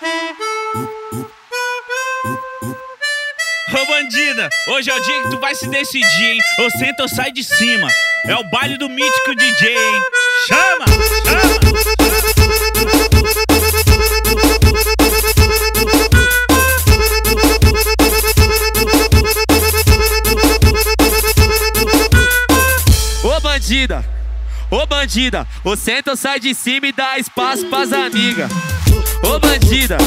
Ô bandida, hoje é o dia que tu vai se decidir, hein? Ou senta ou sai de cima. É o baile do mítico DJ, hein? Chama! Ô bandida, ô bandida, ô senta ou sai de cima e dá espaço pras amigas. Ô bandida,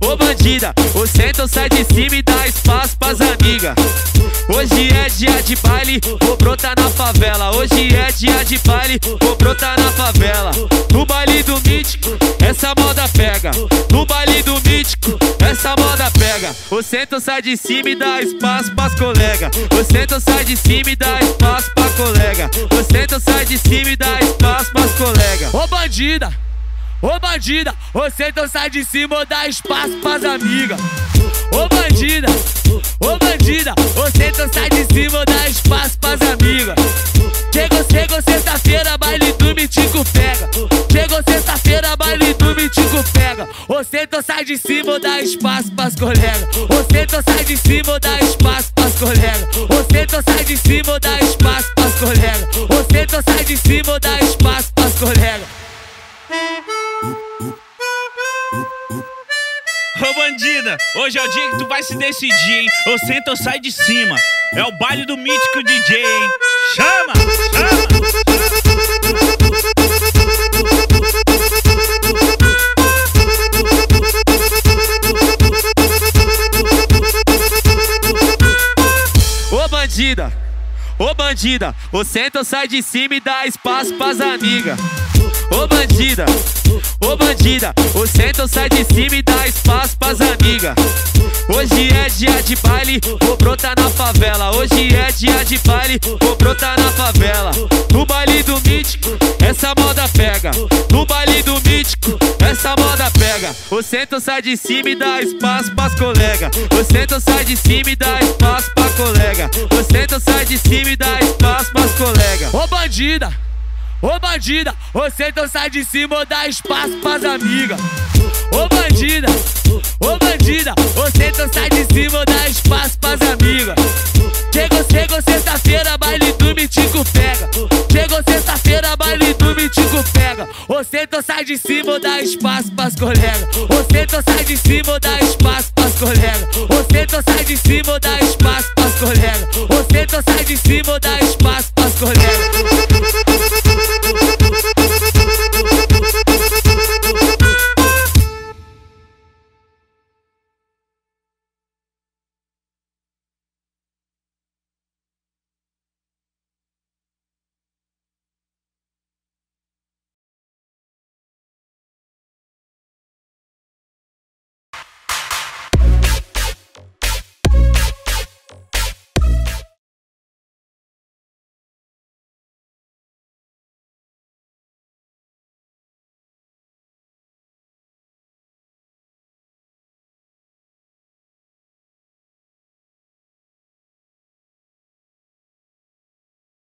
ô bandida, ô senta sai de cima e dá espaço pras amigas. Hoje é dia de baile, vou brotar na favela. Hoje é dia de baile, vou brotar na favela. No baile do mítico, essa moda pega. No baile do mítico, essa moda pega. O centro sai de cima e dá espaço pras colega. O centro sai de cima e dá espaço pra colega. O centro sai de cima e dá espaço pras colega. Ô bandida! Ô bandida, você então sai de cima ou dá espaço pras amigas. Ô bandida, ô bandida, você então sai de cima ou dá espaço pras amigas. Chegou, chegou sexta-feira, baile do Mitico pega. Chegou sexta-feira, baile do Mitico pega. Você então sai de cima ou dá espaço pras colegas. Você então sai de cima ou dá espaço pras colegas. Você então sai de cima ou dá espaço pras colegas. Você então sai de cima ou dá espaço pras colegas. Ô bandida, hoje é o dia que tu vai se decidir, hein? Ou senta ou sai de cima. É o baile do mítico DJ, hein? Chama! Ô bandida, ô bandida, ô senta ou sai de cima e dá espaço pras amigas. Ô bandida, ô bandida, ô senta ou sai de cima e dá espaço pras amigas. Hoje é dia de baile, vou brotar na favela. Hoje é dia de baile, vou brotar na favela. No baile do mítico, essa moda pega. No baile do mítico, essa moda pega. O centro sai de cima e dá espaço pras colega. O centro sai de cima e dá espaço pra colega. O centro sai de cima e dá espaço pras colega. Ô bandida! Ô bandida, você então sai de cima ou dá espaço pras amigas. Ô bandida, ô bandida, você então sai de cima ou dá espaço pras amigas. Chegou, chegou sexta-feira, baile do Mitico pega. Chegou sexta-feira, baile do Mitico pega. Você então sai de cima ou dá espaço pras colegas. Você então sai de cima ou dá espaço pras colegas. Você então sai de cima ou dá espaço pras colegas.